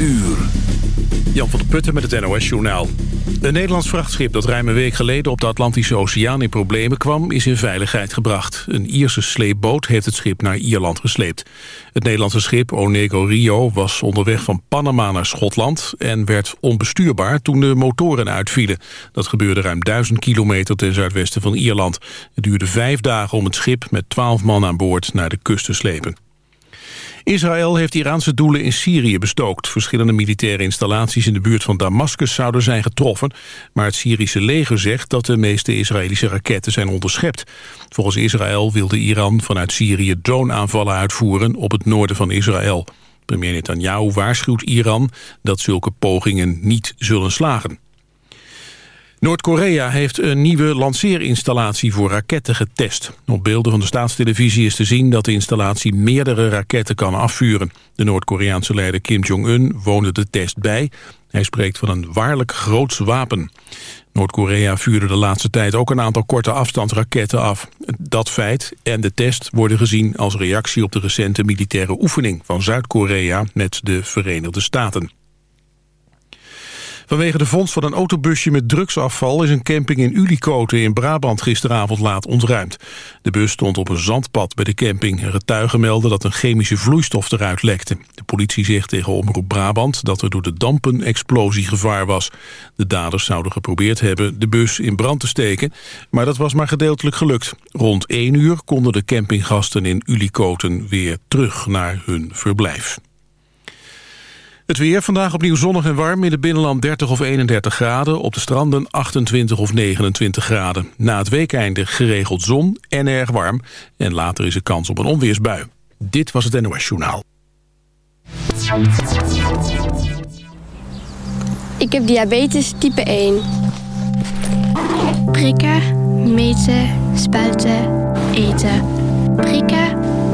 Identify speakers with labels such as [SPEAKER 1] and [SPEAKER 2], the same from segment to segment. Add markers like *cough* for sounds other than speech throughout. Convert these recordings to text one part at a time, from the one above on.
[SPEAKER 1] uur.
[SPEAKER 2] Jan van der Putten met het NOS-journaal. Een Nederlands vrachtschip dat ruim een week geleden op de Atlantische Oceaan in problemen kwam, is in veiligheid gebracht. Een Ierse sleepboot heeft het schip naar Ierland gesleept. Het Nederlandse schip Onego Rio was onderweg van Panama naar Schotland en werd onbestuurbaar toen de motoren uitvielen. Dat gebeurde ruim duizend kilometer ten zuidwesten van Ierland. Het duurde vijf dagen om het schip met twaalf man aan boord naar de kust te slepen. Israël heeft Iraanse doelen in Syrië bestookt. Verschillende militaire installaties in de buurt van Damascus zouden zijn getroffen. Maar het Syrische leger zegt dat de meeste Israëlische raketten zijn onderschept. Volgens Israël wilde Iran vanuit Syrië drone-aanvallen uitvoeren op het noorden van Israël. Premier Netanyahu waarschuwt Iran dat zulke pogingen niet zullen slagen. Noord-Korea heeft een nieuwe lanceerinstallatie voor raketten getest. Op beelden van de staatstelevisie is te zien dat de installatie meerdere raketten kan afvuren. De Noord-Koreaanse leider Kim Jong-un woonde de test bij. Hij spreekt van een waarlijk groots wapen. Noord-Korea vuurde de laatste tijd ook een aantal korte afstandsraketten af. Dat feit en de test worden gezien als reactie op de recente militaire oefening van Zuid-Korea met de Verenigde Staten. Vanwege de vondst van een autobusje met drugsafval... is een camping in Ulikoten in Brabant gisteravond laat ontruimd. De bus stond op een zandpad bij de camping. Getuigen melden dat een chemische vloeistof eruit lekte. De politie zegt tegen Omroep Brabant... dat er door de dampen explosie gevaar was. De daders zouden geprobeerd hebben de bus in brand te steken... maar dat was maar gedeeltelijk gelukt. Rond 1 uur konden de campinggasten in Ulikoten weer terug naar hun verblijf. Het weer vandaag opnieuw zonnig en warm. In het binnenland 30 of 31 graden. Op de stranden 28 of 29 graden. Na het weekeinde geregeld zon en erg warm. En later is er kans op een onweersbui. Dit was het NOS Journaal.
[SPEAKER 3] Ik heb diabetes type 1.
[SPEAKER 4] Prikken, meten, spuiten, eten. Prikken,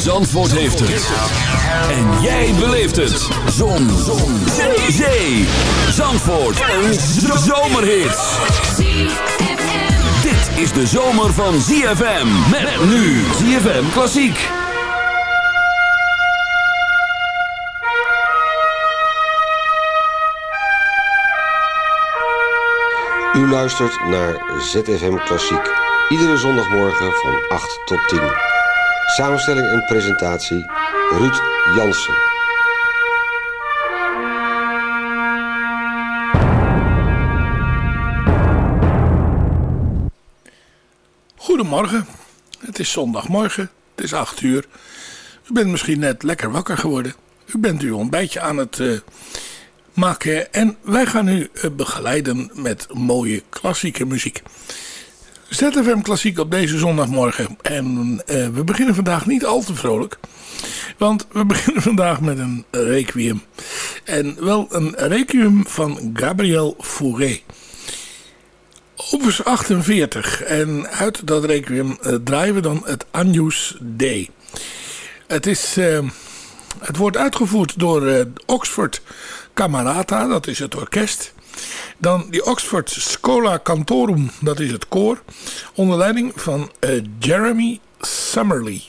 [SPEAKER 1] Zandvoort heeft het. En jij beleeft het. Zon. Zon. Zee. Zandvoort. Een zomerhit. Dit is de zomer van ZFM. Met nu ZFM Klassiek.
[SPEAKER 5] U luistert naar ZFM Klassiek. Iedere zondagmorgen van 8 tot 10. Samenstelling en presentatie Ruud Jansen.
[SPEAKER 6] Goedemorgen. Het is zondagmorgen. Het is 8 uur. U bent misschien net lekker wakker geworden. U bent uw ontbijtje aan het uh, maken. En wij gaan u uh, begeleiden met mooie klassieke muziek. ZFM Klassiek op deze zondagmorgen. En uh, we beginnen vandaag niet al te vrolijk. Want we *laughs* beginnen vandaag met een requiem. En wel een requiem van Gabriel Fauré. Opus 48. En uit dat requiem uh, draaien we dan het Agnus Dei. Het, is, uh, het wordt uitgevoerd door Oxford Camerata. Dat is het orkest. Dan die Oxford Schola Cantorum, dat is het koor, onder leiding van uh, Jeremy Summerly.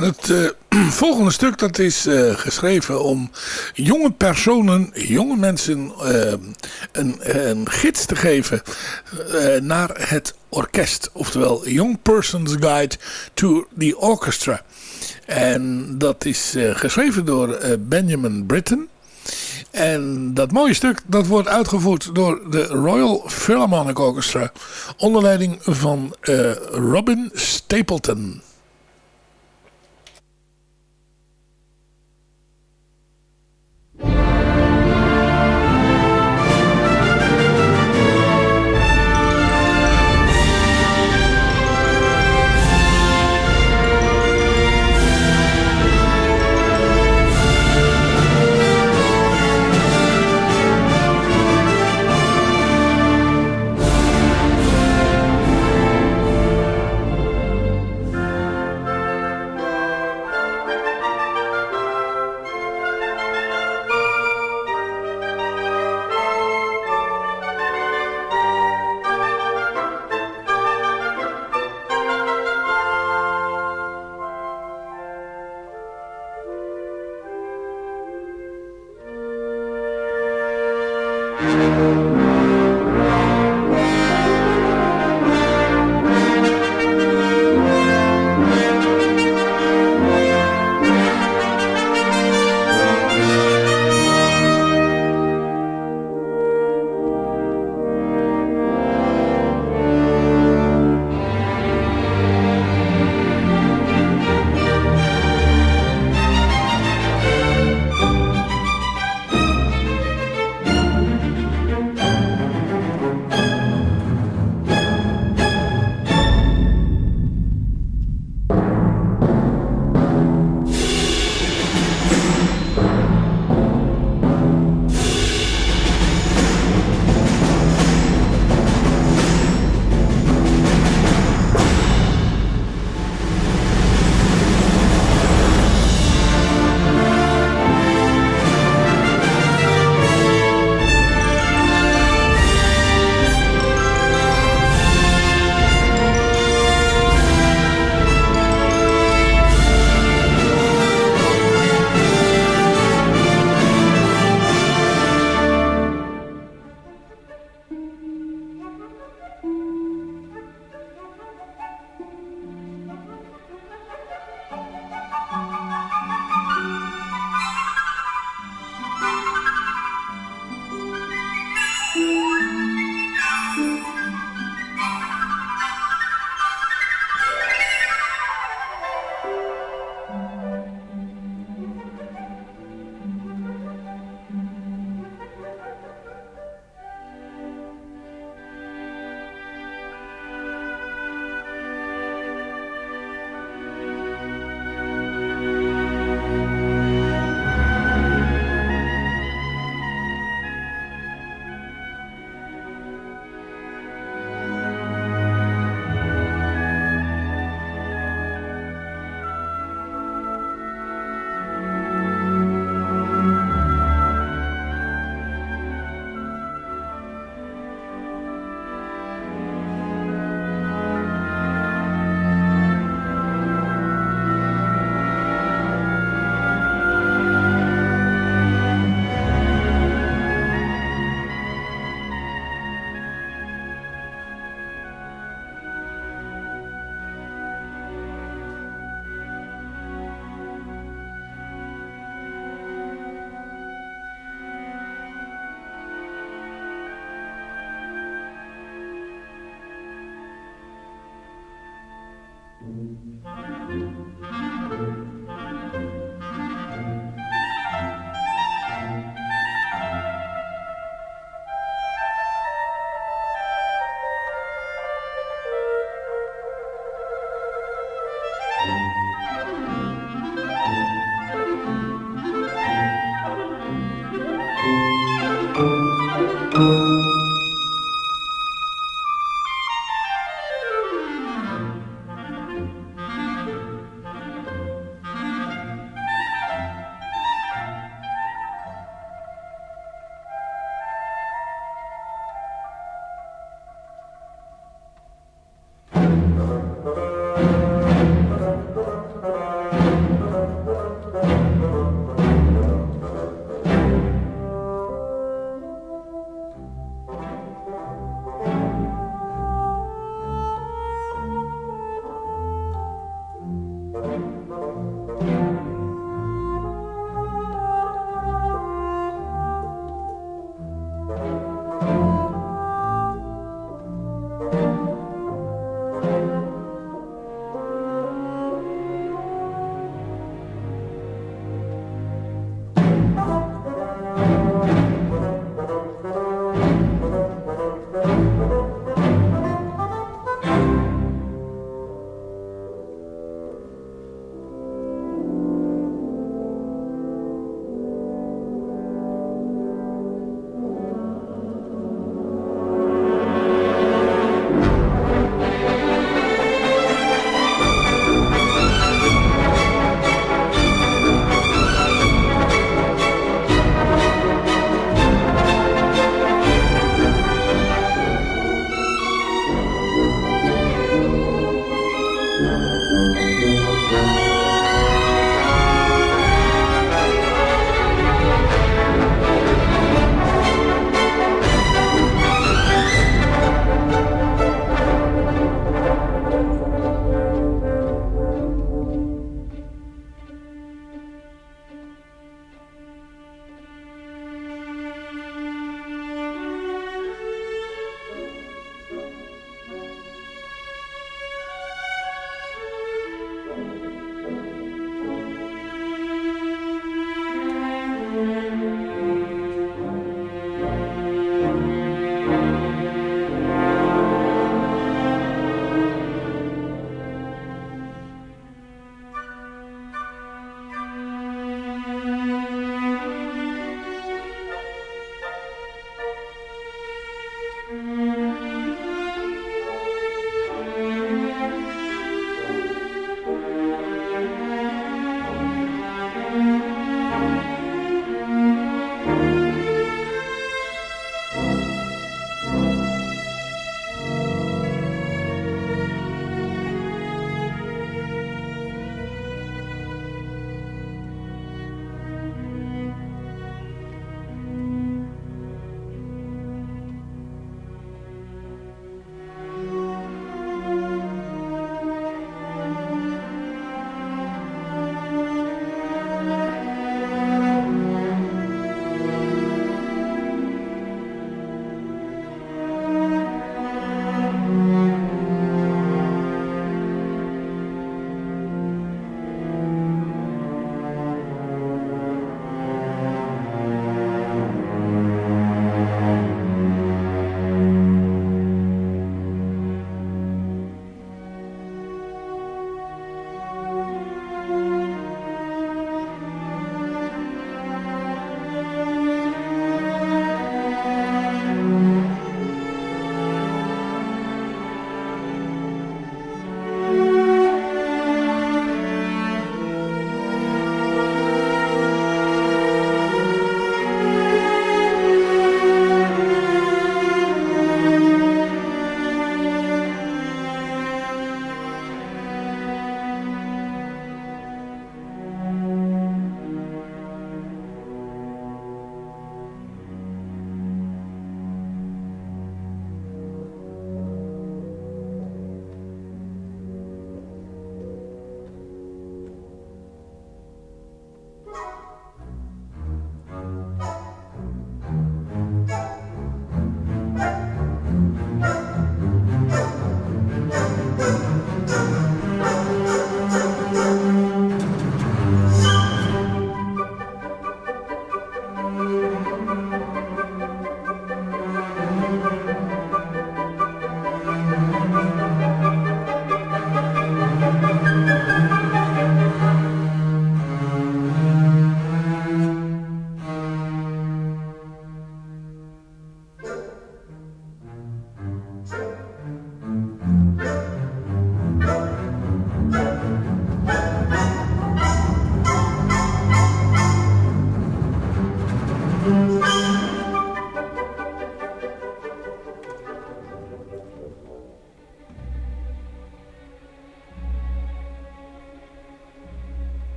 [SPEAKER 6] Het uh, *clears throat* volgende stuk dat is uh, geschreven om jonge personen, jonge mensen uh, een, een, gids te geven naar het orkest. Oftewel Young Person's Guide to the Orchestra. En dat is geschreven door Benjamin Britten. En dat mooie stuk dat wordt uitgevoerd door de Royal Philharmonic Orchestra. Onder leiding van Robin Stapleton.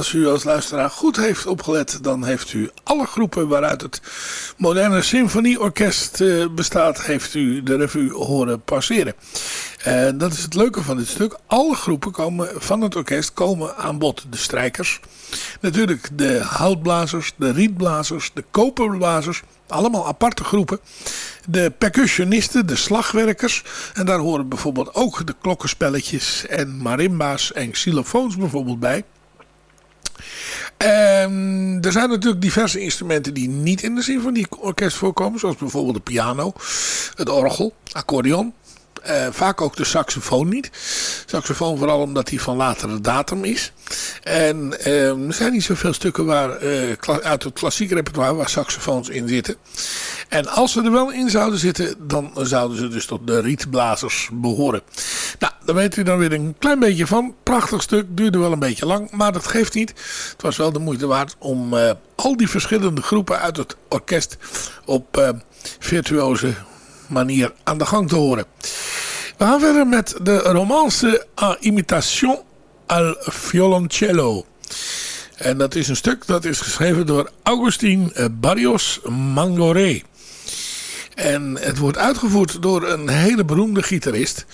[SPEAKER 6] Als u als luisteraar goed heeft opgelet, dan heeft u alle groepen waaruit het moderne symfonieorkest uh, bestaat, heeft u de revue horen passeren. Uh, dat is het leuke van dit stuk. Alle groepen komen, van het orkest komen aan bod. De strijkers, natuurlijk de houtblazers, de rietblazers, de koperblazers. Allemaal aparte groepen. De percussionisten, de slagwerkers. En daar horen bijvoorbeeld ook de klokkenspelletjes en marimba's en xylofoons bijvoorbeeld bij. En er zijn natuurlijk diverse instrumenten die niet in de symfonieorkest voorkomen. Zoals bijvoorbeeld de piano, het orgel, accordeon. Uh, vaak ook de saxofoon niet. Saxofoon vooral omdat hij van latere datum is. En uh, er zijn niet zoveel stukken waar, uh, uit het klassieke repertoire waar saxofoons in zitten. En als ze er wel in zouden zitten, dan zouden ze dus tot de rietblazers behoren. Nou, daar weet u dan weer een klein beetje van. Prachtig stuk, duurde wel een beetje lang, maar dat geeft niet. Het was wel de moeite waard om al die verschillende groepen uit het orkest op virtuoze manier aan de gang te horen. We gaan verder met de romance à imitation al violoncello. En dat is een stuk dat is geschreven door Augustin Barrios Mangoré. En het wordt uitgevoerd door een hele beroemde gitarist,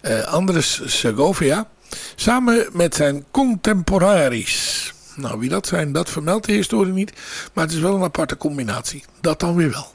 [SPEAKER 6] eh, Andres Segovia, samen met zijn contemporaries. Nou, wie dat zijn, dat vermeldt de historie niet, maar het is wel een aparte combinatie. Dat dan weer wel.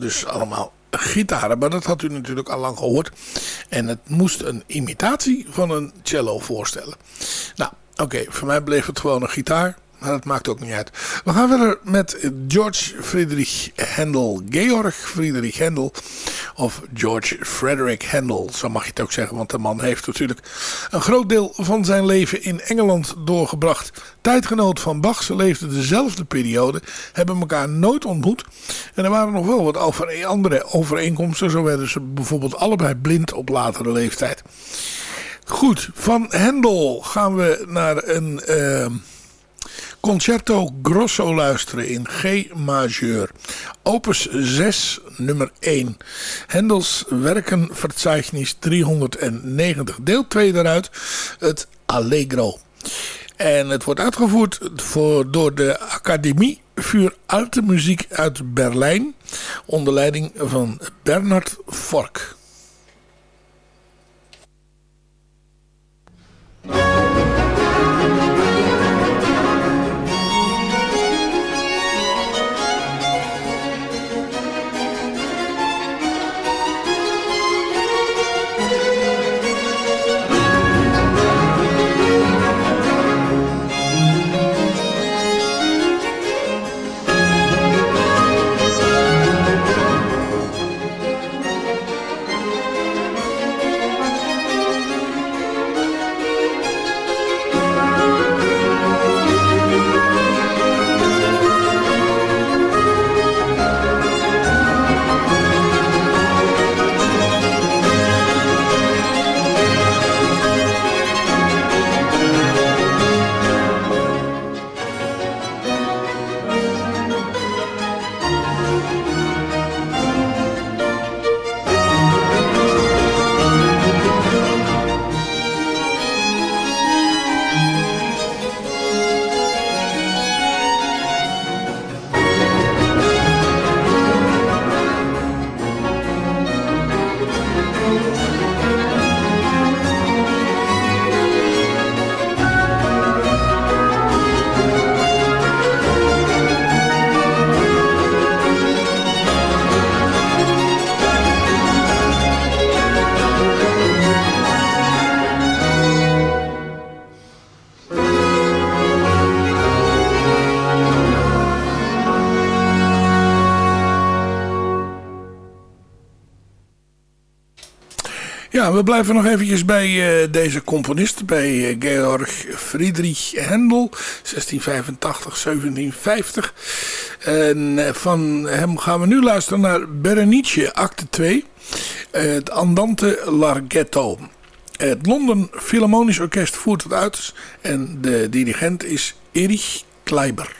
[SPEAKER 6] Dus allemaal gitaren. Maar dat had u natuurlijk al lang gehoord. En het moest een imitatie van een cello voorstellen. Nou, oké, voor mij bleef het gewoon een gitaar. Maar dat maakt ook niet uit. We gaan verder met George Friedrich Handel. Georg Friedrich Handel. Of George Frederick Handel, zo mag je het ook zeggen. Want de man heeft natuurlijk een groot deel van zijn leven in Engeland doorgebracht. Tijdgenoot van Bach, ze leefden dezelfde periode. Hebben elkaar nooit ontmoet. En er waren nog wel wat andere overeenkomsten. Zo werden ze bijvoorbeeld allebei blind op latere leeftijd. Goed, van Handel gaan we naar een... Uh, Concerto Grosso luisteren in G majeur. Opus 6, nummer 1. Hendels Werkenverzeichnis 390. Deel 2 daaruit, het Allegro. En het wordt uitgevoerd voor, door de Academie voor Alte Muziek uit Berlijn. Onder leiding van Bernard Fork. Ja, we blijven nog eventjes bij uh, deze componist, bij uh, Georg Friedrich Händel, 1685, 1750. En uh, van hem gaan we nu luisteren naar Berenice, acte 2, het Andante Larghetto. Het London Philharmonisch Orkest voert het uit en de dirigent is Erich Kleiber.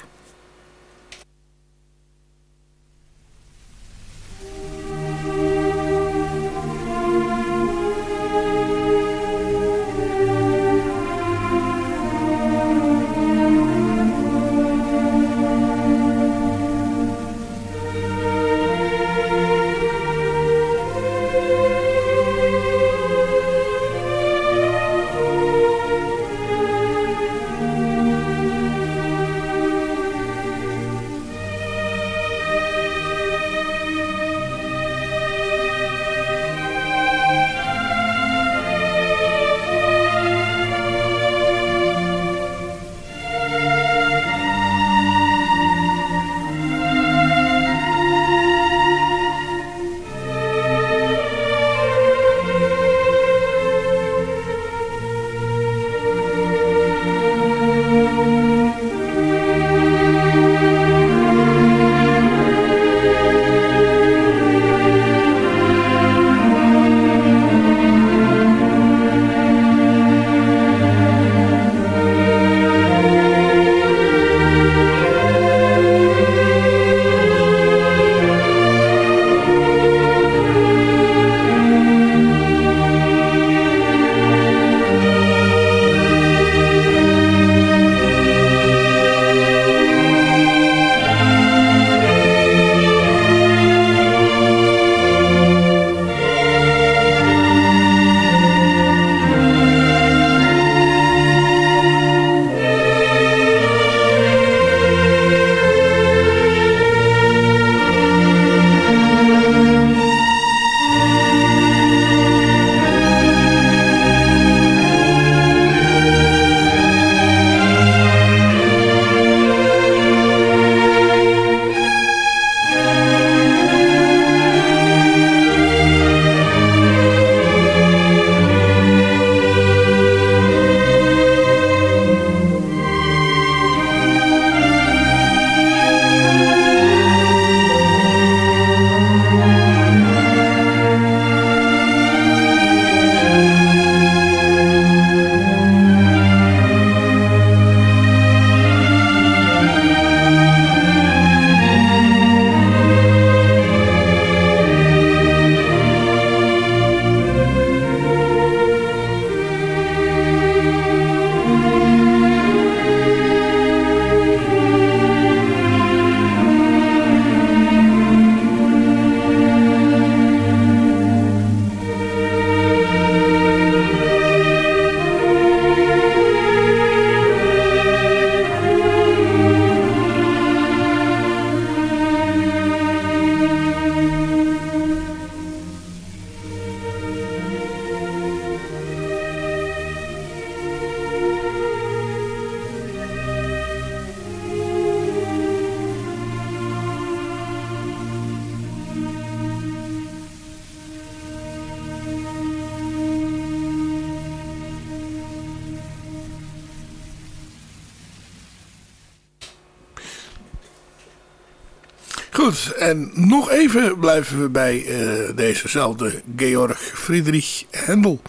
[SPEAKER 6] Even blijven we bij uh, dezezelfde Georg Friedrich Händel.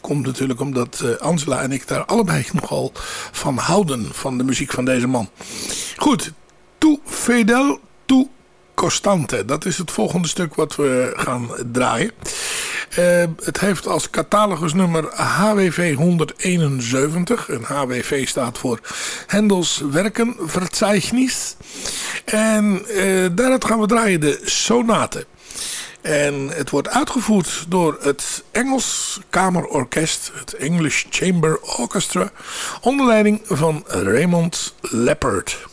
[SPEAKER 6] Komt natuurlijk omdat uh, Angela en ik daar allebei *laughs* nogal van houden, van de muziek van deze man. Goed, Tu Fidel, Tu Costante. Dat is het volgende stuk wat we gaan draaien. Uh, het heeft als catalogusnummer HWV 171. En HWV staat voor Hendels Werkenverzeichnis. En uh, daaruit gaan we draaien de sonate. En het wordt uitgevoerd door het Engels Kamerorkest, het English Chamber Orchestra, onder leiding van Raymond Leppard.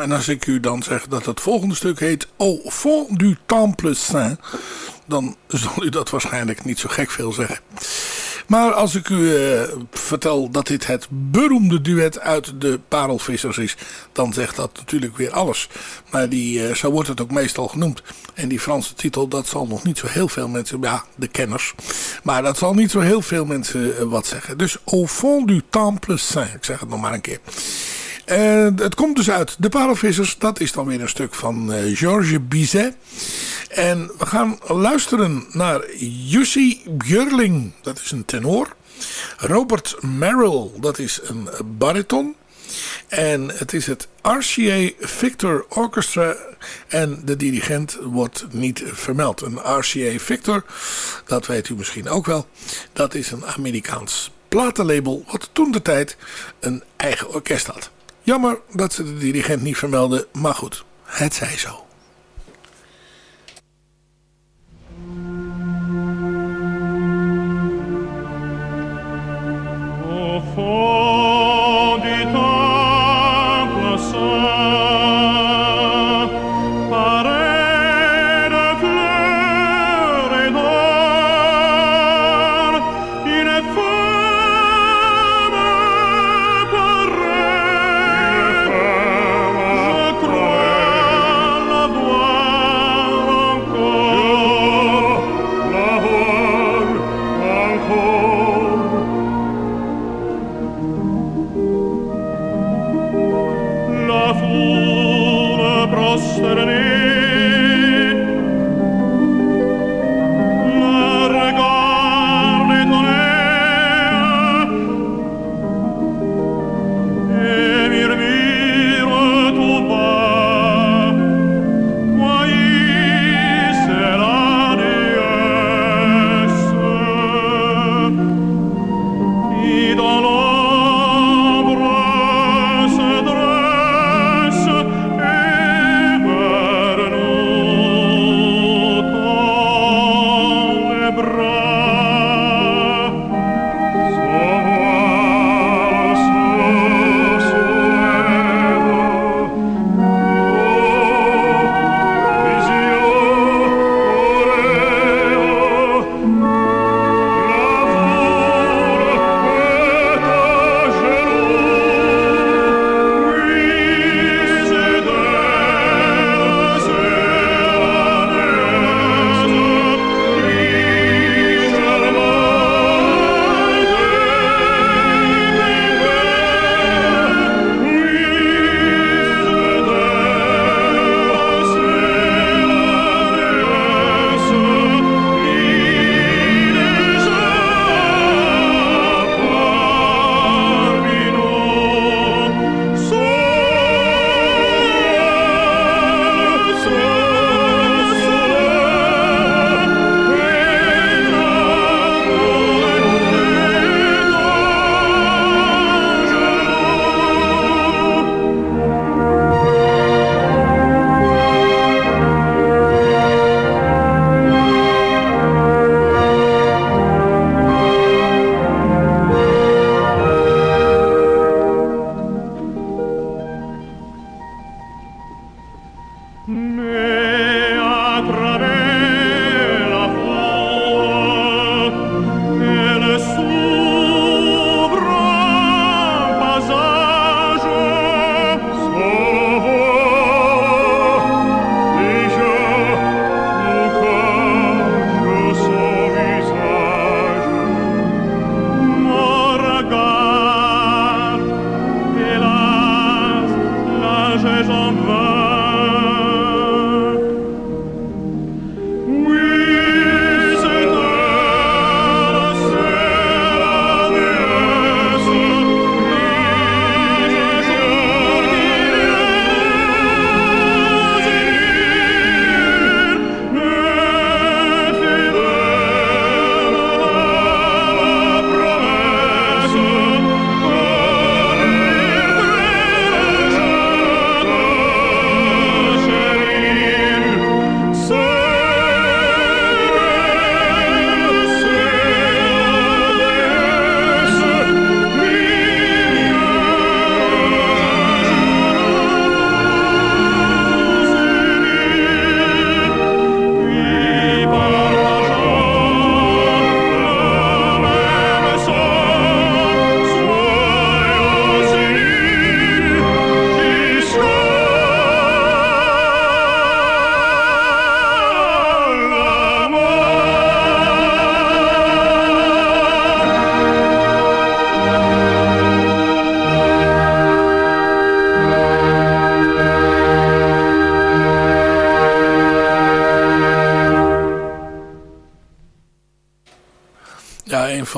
[SPEAKER 6] En als ik u dan zeg dat het volgende stuk heet Au fond du Temple Saint, dan zal u dat waarschijnlijk niet zo gek veel zeggen. Maar als ik u uh, vertel dat dit het beroemde duet uit de Parelvissers is, dan zegt dat natuurlijk weer alles. Maar die, uh, zo wordt het ook meestal genoemd. En die Franse titel, dat zal nog niet zo heel veel mensen, ja, de kenners. Maar dat zal niet zo heel veel mensen uh, wat zeggen. Dus Au fond du Temple Saint, ik zeg het nog maar een keer. Uh, het komt dus uit De Parelvissers. Dat is dan weer een stuk van uh, Georges Bizet. En we gaan luisteren naar Jussi Björling. Dat is een tenor. Robert Merrill. Dat is een bariton. En het is het RCA Victor Orchestra. En de dirigent wordt niet vermeld. Een RCA Victor, dat weet u misschien ook wel. Dat is een Amerikaans platenlabel wat toen de tijd een eigen orkest had. Jammer dat ze de dirigent niet vermelden, maar goed, het zij zo.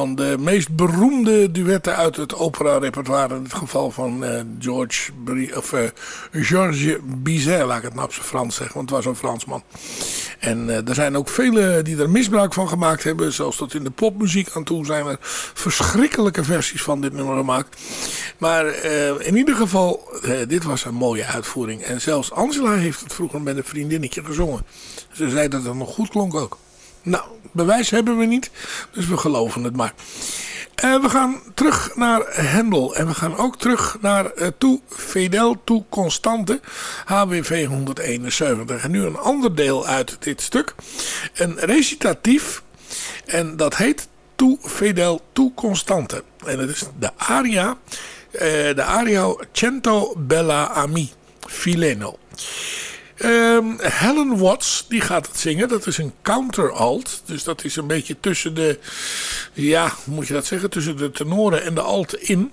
[SPEAKER 6] Van de meest beroemde duetten uit het opera-repertoire. In het geval van uh, George, of, uh, Georges Bizet, laat ik het zijn Frans zeggen, want het was een Fransman. En uh, er zijn ook velen die er misbruik van gemaakt hebben. Zelfs tot in de popmuziek aan toe zijn er verschrikkelijke versies van dit nummer gemaakt. Maar in ieder geval, dit was een mooie uitvoering. En zelfs Angela heeft het vroeger met een vriendinnetje gezongen. Ze zei dat het nog goed klonk ook. Nou, bewijs hebben we niet, dus we geloven het maar. Uh, we gaan terug naar Hendel en we gaan ook terug naar uh, Toe Fidel Toe Constante, HWV 171. En nu een ander deel uit dit stuk, een recitatief en dat heet Toe Fidel Toe Constante. En het is de aria, uh, de aria Cento Bella Ami, Fileno. Um, Helen Watts, die gaat het zingen. Dat is een counter-alt. Dus dat is een beetje tussen de... Ja, hoe moet je dat zeggen? Tussen de tenoren en de alt in.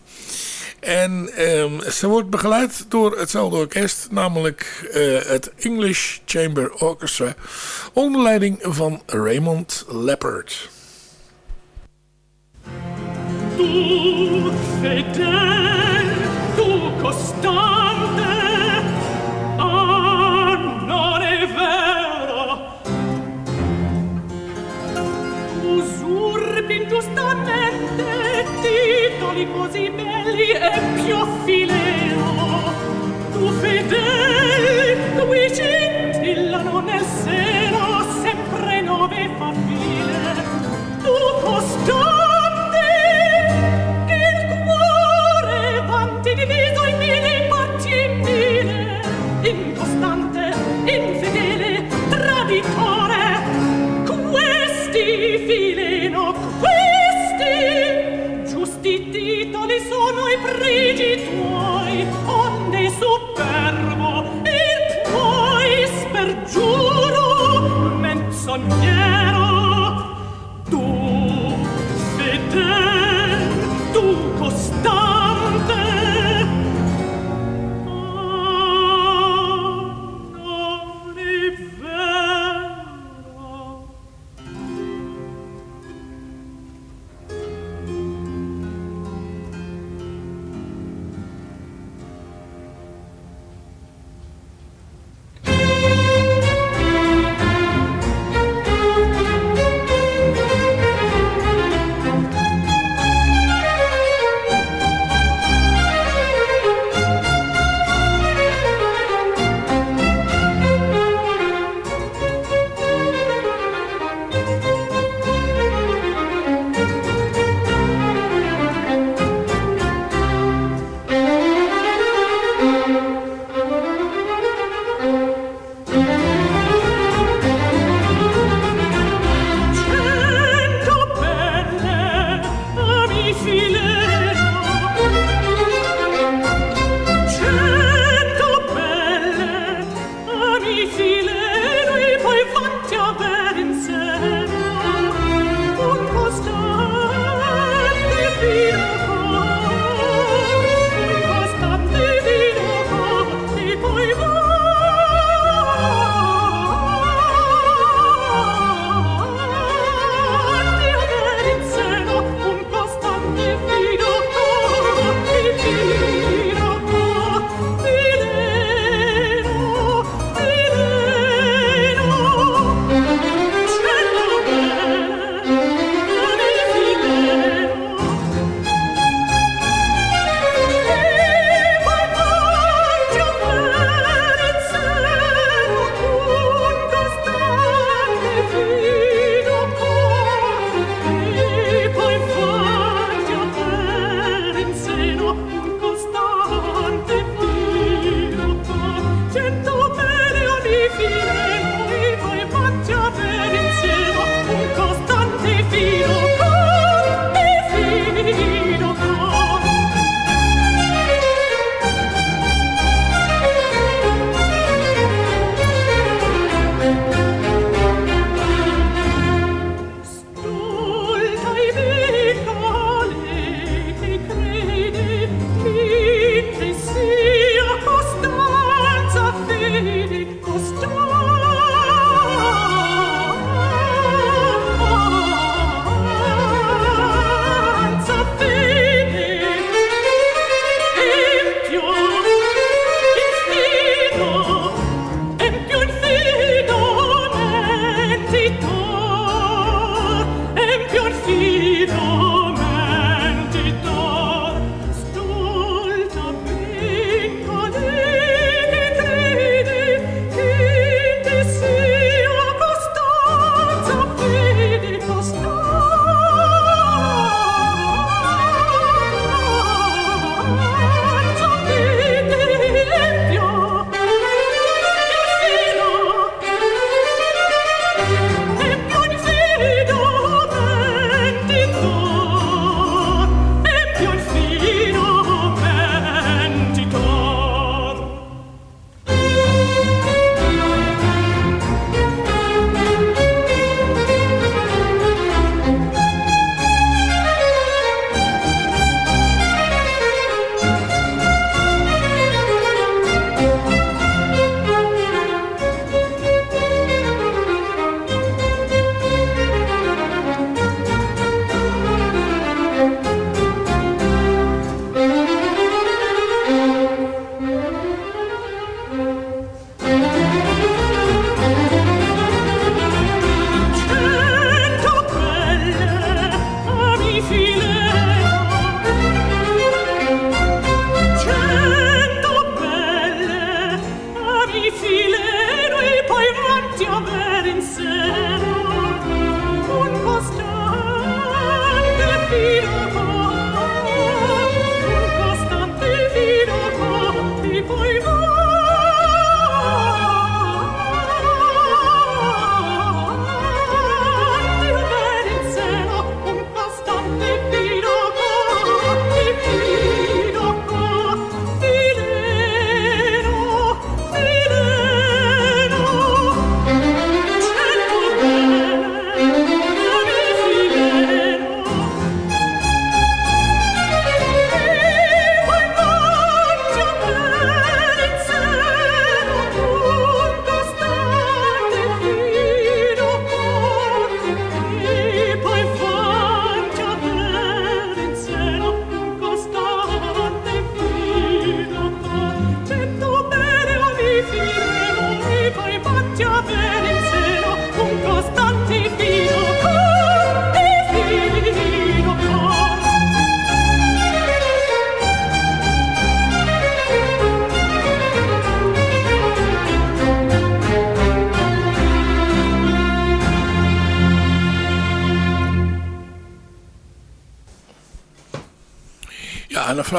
[SPEAKER 6] En um, ze wordt begeleid door hetzelfde orkest. Namelijk uh, het English Chamber Orchestra. Onder leiding van Raymond Leppard.
[SPEAKER 7] ingiustamente titoli così belli e più fileo. Tu fedeli qui
[SPEAKER 6] ci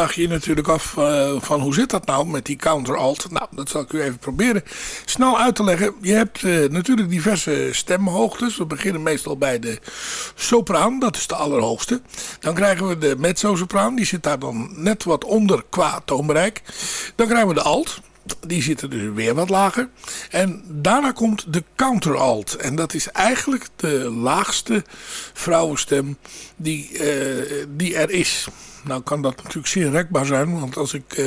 [SPEAKER 6] vraag je je natuurlijk af uh, van hoe zit dat nou met die counter-alt? Nou, dat zal ik u even proberen snel uit te leggen. Je hebt uh, natuurlijk diverse stemhoogtes. We beginnen meestal bij de sopraan, dat is de allerhoogste. Dan krijgen we de mezzo-sopraan, die zit daar dan net wat onder qua toonbereik. Dan krijgen we de alt, die zitten dus weer wat lager. En daarna komt de counteralt. En dat is eigenlijk de laagste vrouwenstem die, uh, die er is. Nou kan dat natuurlijk zeer rekbaar zijn. Want als ik, uh,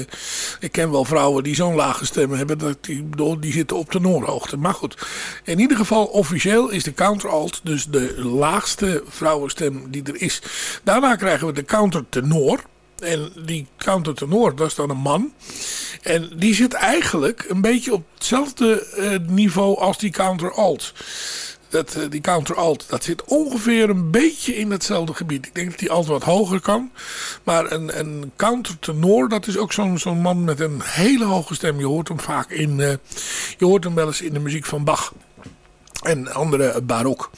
[SPEAKER 6] ik ken wel vrouwen die zo'n lage stem hebben. Dat die, die zitten op de noorhoogte. Maar goed. In ieder geval officieel is de counteralt dus de laagste vrouwenstem die er is. Daarna krijgen we de countertenor. En die countertenor dat is dan een man. En die zit eigenlijk een beetje op hetzelfde uh, niveau als die counter-alt. Dat, uh, die counter-alt, dat zit ongeveer een beetje in hetzelfde gebied. Ik denk dat die alt wat hoger kan. Maar een, een counter-tenor, dat is ook zo'n man met een hele hoge stem. Je hoort hem vaak in, uh, je hoort hem wel eens in de muziek van Bach en andere barok.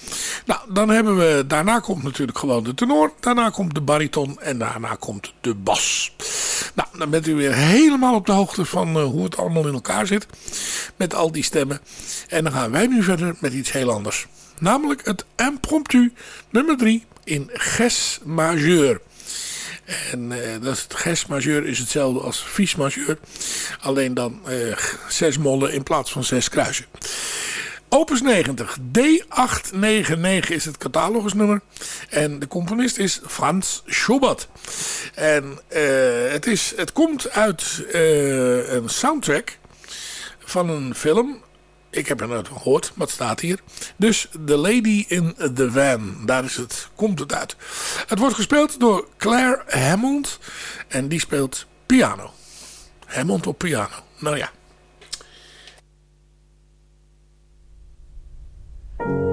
[SPEAKER 6] Nou, dan hebben we, daarna komt natuurlijk gewoon de tenor, daarna komt de bariton en daarna komt de bas. Nou, dan bent u weer helemaal op de hoogte van uh, hoe het allemaal in elkaar zit met al die stemmen. En dan gaan wij nu verder met iets heel anders. Namelijk het impromptu nummer 3 in Ges majeur. En uh, dat is het Ges majeur is hetzelfde als Vies majeur. Alleen dan uh, zes mollen in plaats van zes kruisen. Opus 90, D899 is het catalogusnummer. En de componist is Frans Schubert. En uh, het, is, het komt uit uh, een soundtrack van een film. Ik heb er nooit van gehoord, het staat hier. Dus The Lady in the Van, daar is het, komt het uit. Het wordt gespeeld door Claire Hammond. En die speelt piano. Hammond op piano. Nou ja. Thank you.